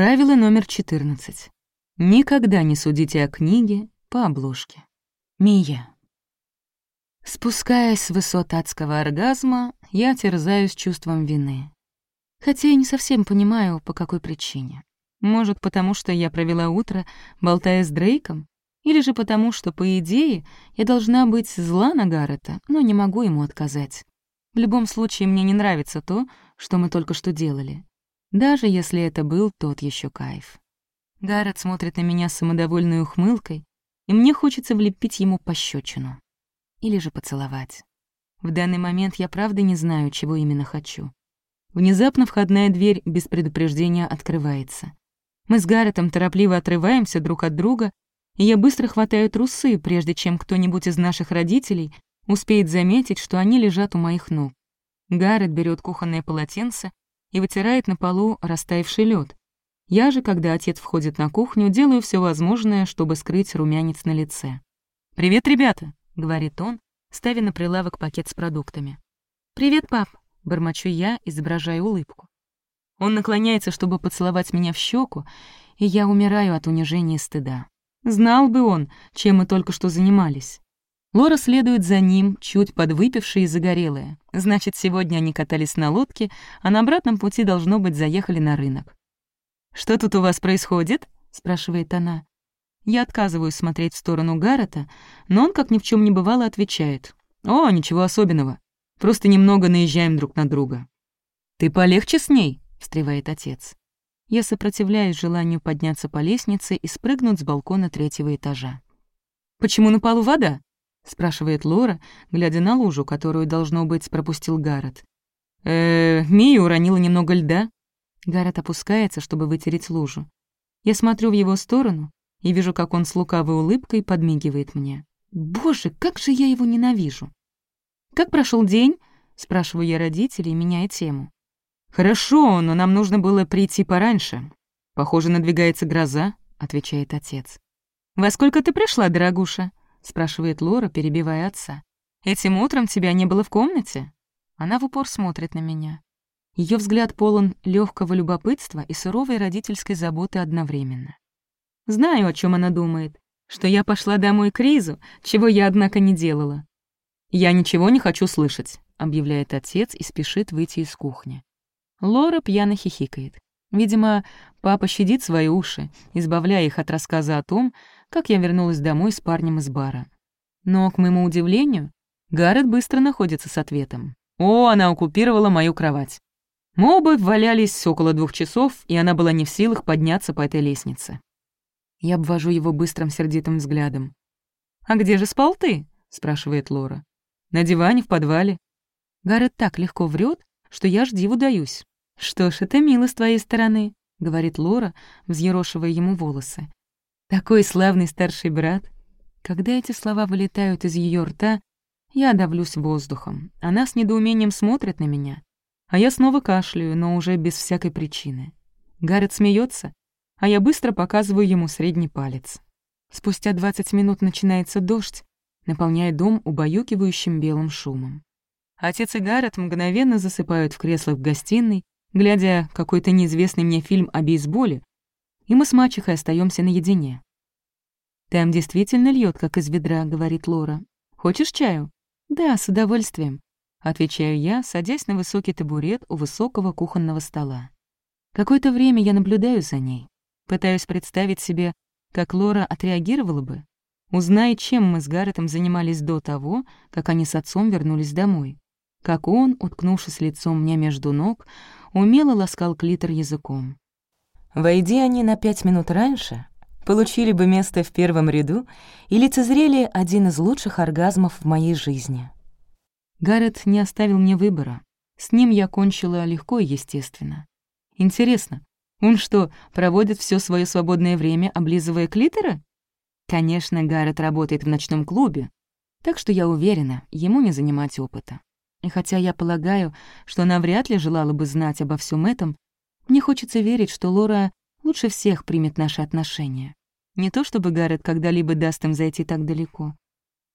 Правило номер 14. Никогда не судите о книге по обложке. Мия. Спускаясь с высот адского оргазма, я терзаюсь чувством вины. Хотя я не совсем понимаю, по какой причине. Может, потому что я провела утро, болтая с Дрейком? Или же потому, что, по идее, я должна быть зла на Гаррета, но не могу ему отказать. В любом случае, мне не нравится то, что мы только что делали. Даже если это был тот еще кайф. Гаррет смотрит на меня самодовольной ухмылкой, и мне хочется влепить ему пощечину. Или же поцеловать. В данный момент я правда не знаю, чего именно хочу. Внезапно входная дверь без предупреждения открывается. Мы с Гарретом торопливо отрываемся друг от друга, и я быстро хватаю трусы, прежде чем кто-нибудь из наших родителей успеет заметить, что они лежат у моих ног. Гаррет берет кухонное полотенце и вытирает на полу растаявший лед. Я же, когда отец входит на кухню, делаю все возможное, чтобы скрыть румянец на лице. «Привет, ребята!» — говорит он, ставя на прилавок пакет с продуктами. «Привет, пап!» — бормочу я, изображая улыбку. Он наклоняется, чтобы поцеловать меня в щеку, и я умираю от унижения и стыда. Знал бы он, чем мы только что занимались. Лора следует за ним, чуть подвыпившая и загорелая. Значит, сегодня они катались на лодке, а на обратном пути, должно быть, заехали на рынок. «Что тут у вас происходит?» — спрашивает она. Я отказываюсь смотреть в сторону Гаррета, но он, как ни в чем не бывало, отвечает. «О, ничего особенного. Просто немного наезжаем друг на друга». «Ты полегче с ней?» — встревает отец. Я сопротивляюсь желанию подняться по лестнице и спрыгнуть с балкона третьего этажа. «Почему на полу вода?» — спрашивает Лора, глядя на лужу, которую, должно быть, пропустил Гаррет. э Мия уронила немного льда». Гаррет опускается, чтобы вытереть лужу. Я смотрю в его сторону и вижу, как он с лукавой улыбкой подмигивает мне. Боже, как же я его ненавижу! «Как прошел день?» — спрашиваю я родителей, меняя тему. «Хорошо, но нам нужно было прийти пораньше. Похоже, надвигается гроза», — отвечает отец. «Во сколько ты пришла, дорогуша?» — спрашивает Лора, перебивая отца. «Этим утром тебя не было в комнате?» Она в упор смотрит на меня. Ее взгляд полон легкого любопытства и суровой родительской заботы одновременно. Знаю, о чем она думает, что я пошла домой к Ризу, чего я, однако, не делала. «Я ничего не хочу слышать», — объявляет отец и спешит выйти из кухни. Лора пьяно хихикает. Видимо, папа щадит свои уши, избавляя их от рассказа о том, как я вернулась домой с парнем из бара. Но, к моему удивлению, Гаррет быстро находится с ответом. «О, она оккупировала мою кровать». Мы оба валялись около двух часов, и она была не в силах подняться по этой лестнице. Я обвожу его быстрым сердитым взглядом. «А где же спал ты?» — спрашивает Лора. «На диване в подвале». Гаррет так легко врет, что я ж диву даюсь. «Что ж, это мило с твоей стороны», — говорит Лора, взъерошивая ему волосы. «Такой славный старший брат». Когда эти слова вылетают из ее рта, я давлюсь воздухом. Она с недоумением смотрит на меня. А я снова кашляю, но уже без всякой причины. Гаррет смеется, а я быстро показываю ему средний палец. Спустя 20 минут начинается дождь, наполняя дом убаюкивающим белым шумом. Отец и Гаррет мгновенно засыпают в креслах в гостиной, глядя какой-то неизвестный мне фильм о бейсболе, и мы с мачехой остаемся наедине. «Там действительно льет, как из ведра», — говорит Лора. «Хочешь чаю?» «Да, с удовольствием», — отвечаю я, садясь на высокий табурет у высокого кухонного стола. Какое-то время я наблюдаю за ней, пытаюсь представить себе, как Лора отреагировала бы, узнай, чем мы с Гарретом занимались до того, как они с отцом вернулись домой. Как он, уткнувшись лицом мне между ног, умело ласкал клитор языком. Войди они на пять минут раньше, получили бы место в первом ряду и лицезрели один из лучших оргазмов в моей жизни. Гаррет не оставил мне выбора. С ним я кончила легко и естественно. Интересно, он что, проводит все свое свободное время, облизывая клиторы? Конечно, Гаррет работает в ночном клубе, так что я уверена, ему не занимать опыта. И хотя я полагаю, что она вряд ли желала бы знать обо всем этом, мне хочется верить, что Лора лучше всех примет наши отношения. Не то чтобы Гаррет когда-либо даст им зайти так далеко.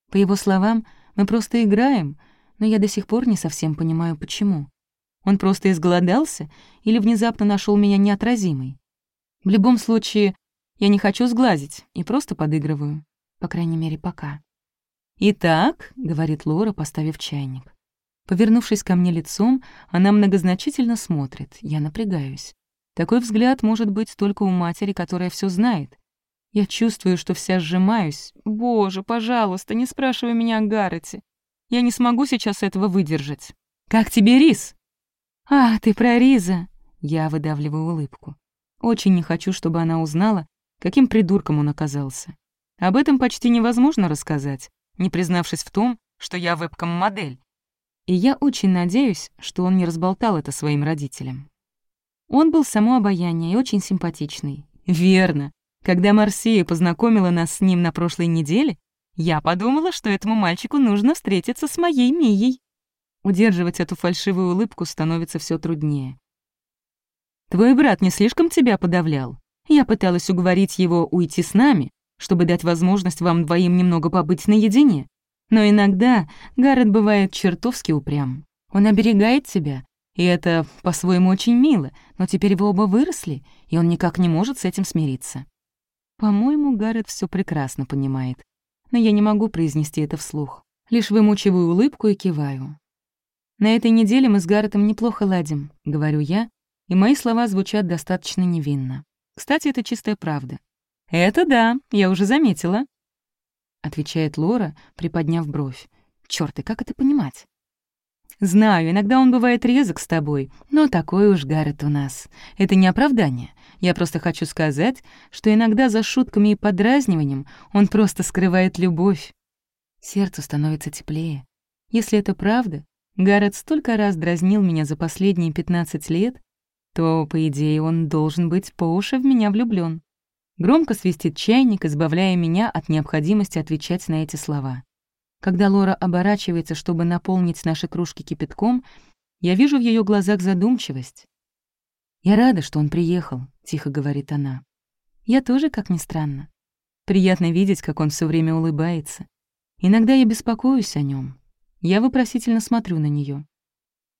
По его словам, мы просто играем, но я до сих пор не совсем понимаю, почему. Он просто изголодался или внезапно нашел меня неотразимой? В любом случае, я не хочу сглазить и просто подыгрываю. По крайней мере, пока. «Итак», — говорит Лора, поставив чайник. Повернувшись ко мне лицом, она многозначительно смотрит. Я напрягаюсь. Такой взгляд может быть только у матери, которая все знает. Я чувствую, что вся сжимаюсь. «Боже, пожалуйста, не спрашивай меня о Гаррете. Я не смогу сейчас этого выдержать. Как тебе рис?» «А, ты про Риза!» Я выдавливаю улыбку. Очень не хочу, чтобы она узнала, каким придурком он оказался. Об этом почти невозможно рассказать, не признавшись в том, что я вебкам-модель. И я очень надеюсь, что он не разболтал это своим родителям. Он был само обаяние и очень симпатичный. Верно. Когда Марсия познакомила нас с ним на прошлой неделе, я подумала, что этому мальчику нужно встретиться с моей Мией. Удерживать эту фальшивую улыбку становится все труднее. «Твой брат не слишком тебя подавлял? Я пыталась уговорить его уйти с нами, чтобы дать возможность вам двоим немного побыть наедине. Но иногда Гаррет бывает чертовски упрям. Он оберегает тебя, и это по-своему очень мило, но теперь вы оба выросли, и он никак не может с этим смириться. По-моему, Гаррет все прекрасно понимает, но я не могу произнести это вслух. Лишь вымучиваю улыбку и киваю. «На этой неделе мы с Гарретом неплохо ладим», — говорю я, и мои слова звучат достаточно невинно. Кстати, это чистая правда. «Это да, я уже заметила», — отвечает Лора, приподняв бровь. «Чёрт, и как это понимать?» «Знаю, иногда он бывает резок с тобой, но такой уж Гаррет у нас. Это не оправдание. Я просто хочу сказать, что иногда за шутками и подразниванием он просто скрывает любовь. Сердцу становится теплее. Если это правда, Гаррет столько раз дразнил меня за последние 15 лет, то, по идее, он должен быть по уши в меня влюблён. Громко свистит чайник, избавляя меня от необходимости отвечать на эти слова. Когда Лора оборачивается, чтобы наполнить наши кружки кипятком, я вижу в ее глазах задумчивость. «Я рада, что он приехал», — тихо говорит она. «Я тоже, как ни странно. Приятно видеть, как он все время улыбается. Иногда я беспокоюсь о нем. Я вопросительно смотрю на нее.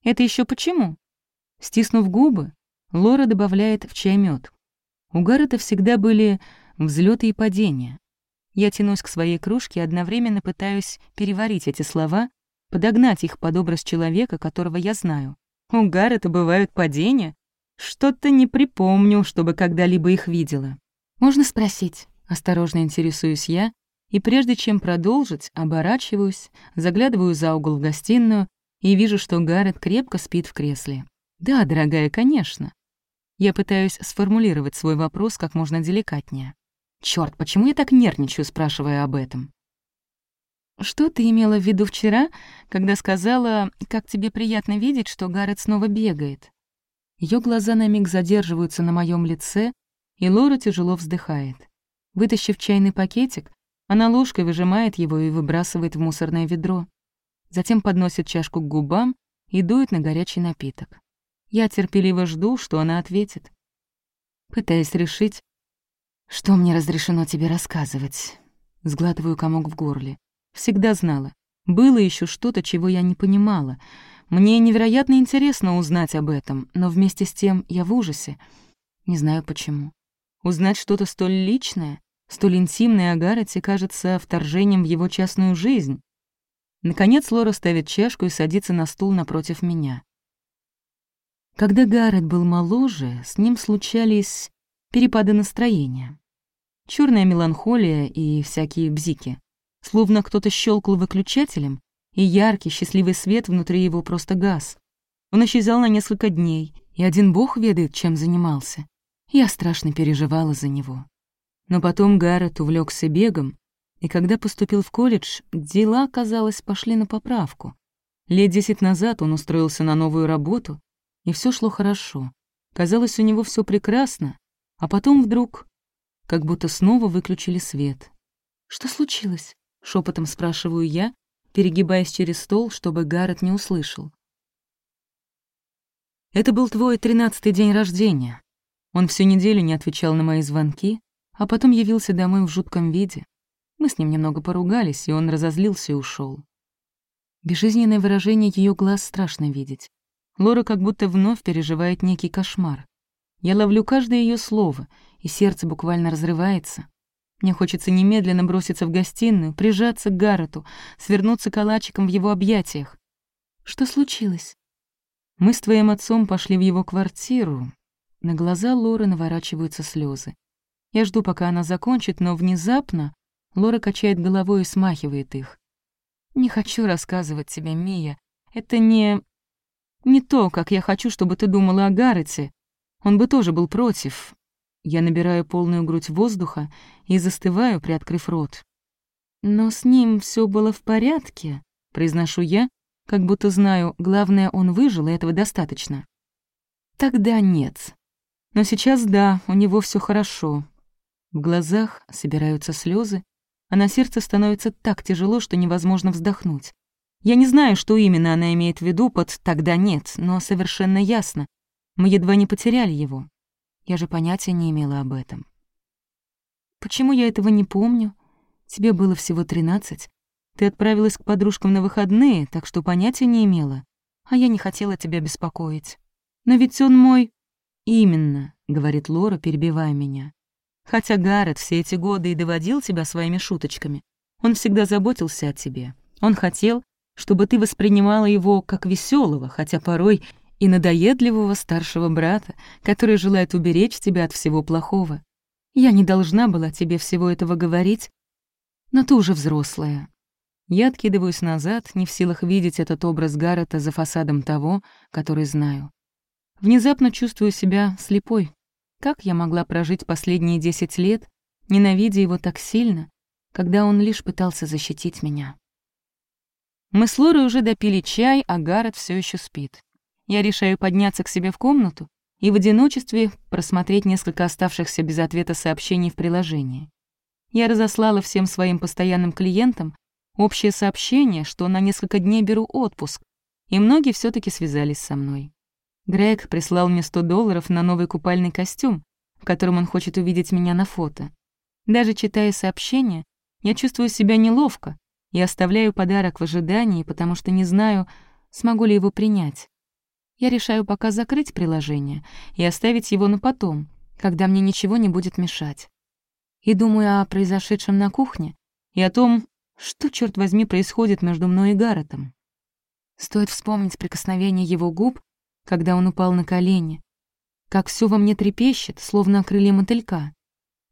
«Это еще почему?» Стиснув губы, Лора добавляет в чай мед. У Гаррета всегда были взлеты и падения. Я тянусь к своей кружке и одновременно пытаюсь переварить эти слова, подогнать их под образ человека, которого я знаю. У Гаррета бывают падения? Что-то не припомню, чтобы когда-либо их видела. «Можно спросить?» — осторожно интересуюсь я, и прежде чем продолжить, оборачиваюсь, заглядываю за угол в гостиную и вижу, что Гаррет крепко спит в кресле. «Да, дорогая, конечно. Я пытаюсь сформулировать свой вопрос как можно деликатнее. Черт, почему я так нервничаю, спрашивая об этом? Что ты имела в виду вчера, когда сказала, как тебе приятно видеть, что Гаррет снова бегает? Ее глаза на миг задерживаются на моем лице, и Лора тяжело вздыхает. Вытащив чайный пакетик, она ложкой выжимает его и выбрасывает в мусорное ведро. Затем подносит чашку к губам и дует на горячий напиток. Я терпеливо жду, что она ответит. Пытаясь решить, что мне разрешено тебе рассказывать. Сглатываю комок в горле. Всегда знала. Было еще что-то, чего я не понимала. Мне невероятно интересно узнать об этом, но вместе с тем я в ужасе. Не знаю почему. Узнать что-то столь личное, столь интимное о Гаррете кажется вторжением в его частную жизнь. Наконец Лора ставит чашку и садится на стул напротив меня. Когда Гаррет был моложе, с ним случались перепады настроения. Черная меланхолия и всякие бзики. Словно кто-то щелкал выключателем, и яркий, счастливый свет внутри его просто газ. Он исчезал на несколько дней, и один бог ведает, чем занимался. Я страшно переживала за него. Но потом Гаррет увлекся бегом, и когда поступил в колледж, дела, казалось, пошли на поправку. Лет десять назад он устроился на новую работу, и все шло хорошо. Казалось, у него все прекрасно, а потом вдруг как будто снова выключили свет. «Что случилось?» — шепотом спрашиваю я, перегибаясь через стол, чтобы Гаррет не услышал. «Это был твой тринадцатый день рождения». Он всю неделю не отвечал на мои звонки, а потом явился домой в жутком виде. Мы с ним немного поругались, и он разозлился и ушел. Безжизненное выражение ее глаз страшно видеть. Лора как будто вновь переживает некий кошмар. Я ловлю каждое ее слово, и сердце буквально разрывается. Мне хочется немедленно броситься в гостиную, прижаться к Гаррету, свернуться калачиком в его объятиях. Что случилось? Мы с твоим отцом пошли в его квартиру. На глаза Лоры наворачиваются слезы. Я жду, пока она закончит, но внезапно Лора качает головой и смахивает их. «Не хочу рассказывать тебе, Мия. Это не... не то, как я хочу, чтобы ты думала о Гаррете. Он бы тоже был против. Я набираю полную грудь воздуха и застываю, приоткрыв рот. «Но с ним все было в порядке», — произношу я, как будто знаю, главное, он выжил, и этого достаточно. «Тогда нет. Но сейчас да, у него все хорошо». В глазах собираются слезы, а на сердце становится так тяжело, что невозможно вздохнуть. Я не знаю, что именно она имеет в виду под «тогда нет», но совершенно ясно. Мы едва не потеряли его. Я же понятия не имела об этом. Почему я этого не помню? Тебе было всего тринадцать. Ты отправилась к подружкам на выходные, так что понятия не имела. А я не хотела тебя беспокоить. Но ведь он мой... Именно, говорит Лора, перебивая меня. Хотя Гаррет все эти годы и доводил тебя своими шуточками, он всегда заботился о тебе. Он хотел, чтобы ты воспринимала его как веселого, хотя порой и надоедливого старшего брата, который желает уберечь тебя от всего плохого. Я не должна была тебе всего этого говорить, но ты уже взрослая. Я откидываюсь назад, не в силах видеть этот образ Гаррета за фасадом того, который знаю. Внезапно чувствую себя слепой. Как я могла прожить последние десять лет, ненавидя его так сильно, когда он лишь пытался защитить меня? Мы с Лорой уже допили чай, а Гаррет все еще спит я решаю подняться к себе в комнату и в одиночестве просмотреть несколько оставшихся без ответа сообщений в приложении. Я разослала всем своим постоянным клиентам общее сообщение, что на несколько дней беру отпуск, и многие все таки связались со мной. Грег прислал мне 100 долларов на новый купальный костюм, в котором он хочет увидеть меня на фото. Даже читая сообщение, я чувствую себя неловко и оставляю подарок в ожидании, потому что не знаю, смогу ли его принять. Я решаю пока закрыть приложение и оставить его на потом, когда мне ничего не будет мешать. И думаю о произошедшем на кухне и о том, что, черт возьми, происходит между мной и Гарретом. Стоит вспомнить прикосновение его губ, когда он упал на колени, как все во мне трепещет, словно крылья мотылька.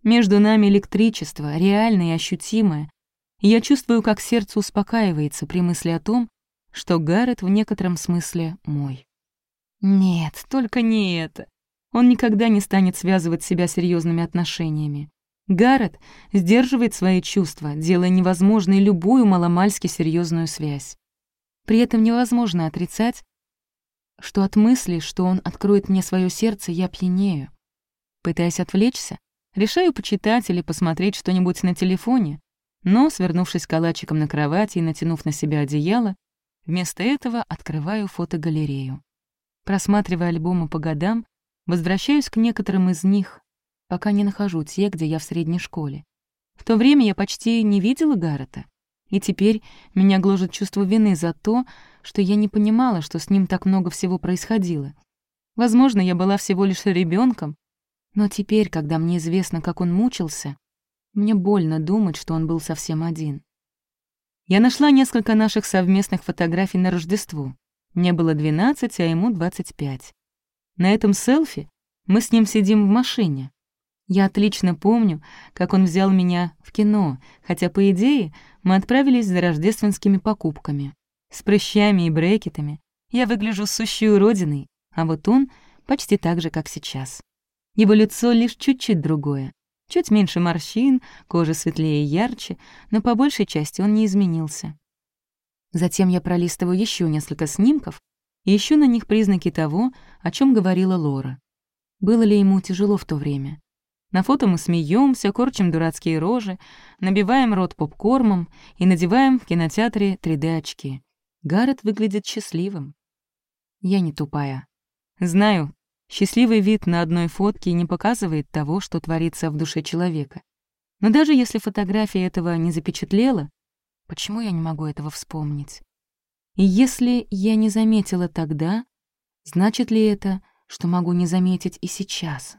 Между нами электричество, реальное и ощутимое, я чувствую, как сердце успокаивается при мысли о том, что Гаррет в некотором смысле мой. Нет, только не это. Он никогда не станет связывать себя серьезными отношениями. Гаррет сдерживает свои чувства, делая невозможной любую маломальски серьезную связь. При этом невозможно отрицать, что от мысли, что он откроет мне свое сердце, я пьянею. Пытаясь отвлечься, решаю почитать или посмотреть что-нибудь на телефоне, но, свернувшись калачиком на кровати и натянув на себя одеяло, вместо этого открываю фотогалерею. Просматривая альбомы по годам, возвращаюсь к некоторым из них, пока не нахожу те, где я в средней школе. В то время я почти не видела Гаррета, и теперь меня гложет чувство вины за то, что я не понимала, что с ним так много всего происходило. Возможно, я была всего лишь ребенком, но теперь, когда мне известно, как он мучился, мне больно думать, что он был совсем один. Я нашла несколько наших совместных фотографий на Рождество. Мне было 12, а ему 25. На этом селфи мы с ним сидим в машине. Я отлично помню, как он взял меня в кино, хотя, по идее, мы отправились за рождественскими покупками. С прыщами и брекетами. Я выгляжу сущей уродиной, а вот он почти так же, как сейчас. Его лицо лишь чуть-чуть другое. Чуть меньше морщин, кожа светлее и ярче, но по большей части он не изменился. Затем я пролистываю еще несколько снимков и ищу на них признаки того, о чем говорила Лора. Было ли ему тяжело в то время? На фото мы смеемся, корчим дурацкие рожи, набиваем рот попкормом и надеваем в кинотеатре 3D-очки. Гаррет выглядит счастливым. Я не тупая. Знаю, счастливый вид на одной фотке не показывает того, что творится в душе человека. Но даже если фотография этого не запечатлела, Почему я не могу этого вспомнить? И если я не заметила тогда, значит ли это, что могу не заметить и сейчас?